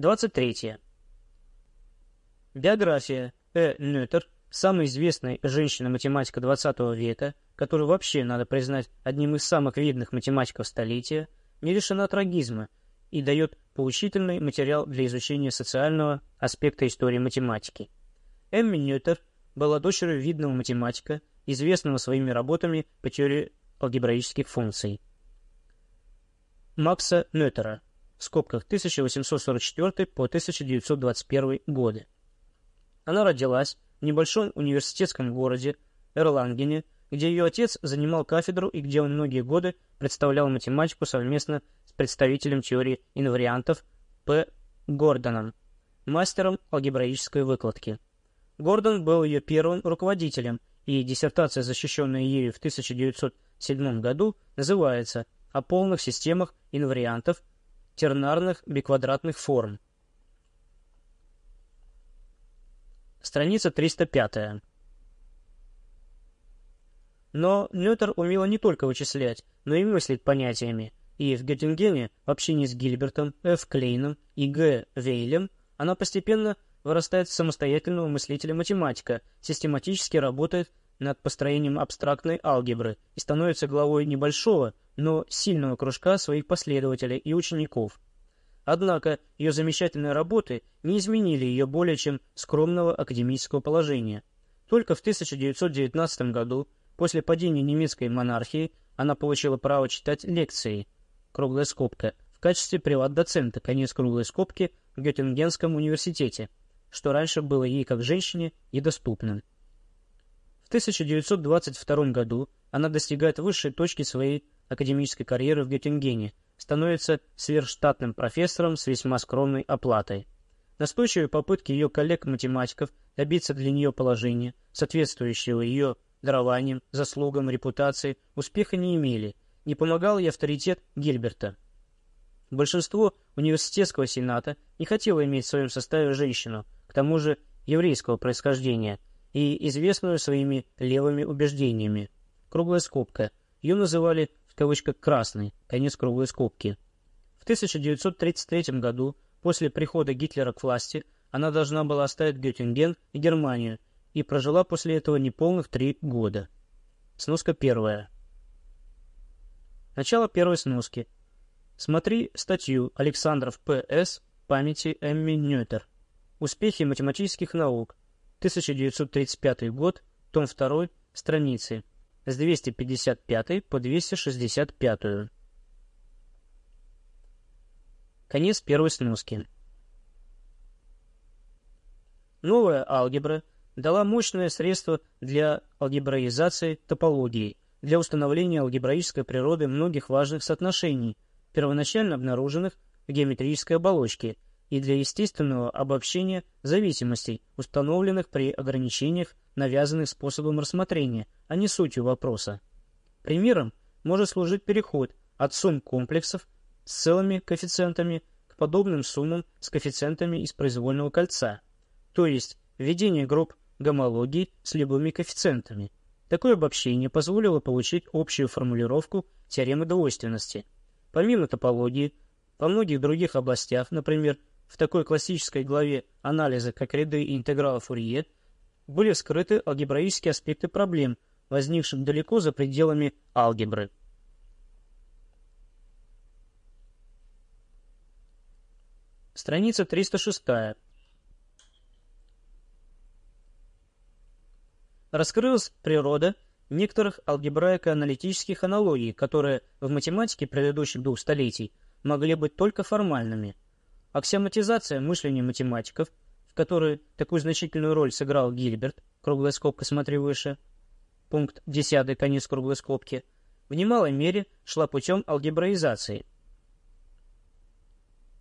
23. Биография Э. Нютер, самой известной женщины-математика XX века, которую вообще надо признать одним из самых видных математиков столетия, не лишена трагизма и дает поучительный материал для изучения социального аспекта истории математики. Эмми Нютер была дочерью видного математика, известного своими работами по теории алгебраических функций. Макса Нютера, в скобках 1844 по 1921 годы. Она родилась в небольшом университетском городе Эрлангене, где ее отец занимал кафедру и где он многие годы представлял математику совместно с представителем теории инвариантов П. Гордоном, мастером алгебраической выкладки. Гордон был ее первым руководителем, и диссертация, защищенная ею в 1907 году, называется «О полных системах инвариантов тернарных биквадратных форм». Страница 305. Но Нютер умела не только вычислять, но и мыслить понятиями, и в Геттингене в общении с Гильбертом, Ф. Клейном и Г. Вейлем она постепенно вырастает в самостоятельного мыслителя-математика, систематически работает над построением абстрактной алгебры и становится главой небольшого, но сильного кружка своих последователей и учеников. Однако ее замечательные работы не изменили ее более чем скромного академического положения. Только в 1919 году, после падения немецкой монархии, она получила право читать лекции, круглая скобка, в качестве приват-доцента, конец круглой скобки, в Геттингенском университете, что раньше было ей как женщине недоступным. В 1922 году она достигает высшей точки своей академической карьеры в Геттингене – становится сверхштатным профессором с весьма скромной оплатой. Настойчивые попытки ее коллег-математиков добиться для нее положения, соответствующего ее дарованиям, заслугам, репутации, успеха не имели, не помогал и авторитет Гильберта. Большинство университетского сената не хотело иметь в своем составе женщину, к тому же еврейского происхождения, и известную своими левыми убеждениями. Круглая скобка. Ее называли в кавычках «красный», конец круглой скобки. В 1933 году, после прихода Гитлера к власти, она должна была оставить Геттинген и Германию, и прожила после этого неполных три года. Сноска первая. Начало первой сноски. Смотри статью Александров П.С. памяти Эмми Нютер. Успехи математических наук. 1935 год, том 2, страницы с 255 по 265. Конец первой сноски. Новая алгебра дала мощное средство для алгебраизации топологии, для установления алгебраической природы многих важных соотношений, первоначально обнаруженных в геометрической оболочке, и для естественного обобщения зависимостей, установленных при ограничениях навязанных способом рассмотрения, а не сутью вопроса. Примером может служить переход от сумм комплексов с целыми коэффициентами к подобным суммам с коэффициентами из произвольного кольца, то есть введение групп гомологии с любыми коэффициентами. Такое обобщение позволило получить общую формулировку теоремы двойственности. Помимо топологии, во многих других областях, например, в такой классической главе анализа, как ряды и интегралы Фурье, были скрыты алгебраические аспекты проблем, возникших далеко за пределами алгебры. Страница 306. Раскрылась природа некоторых алгебраико-аналитических аналогий, которые в математике предыдущих двух столетий могли быть только формальными. Аксиоматизация мышления математиков – в которой такую значительную роль сыграл Гильберт, круглая скобка «Смотри выше», пункт 10, конец круглой скобки, в немалой мере шла путем алгебраизации –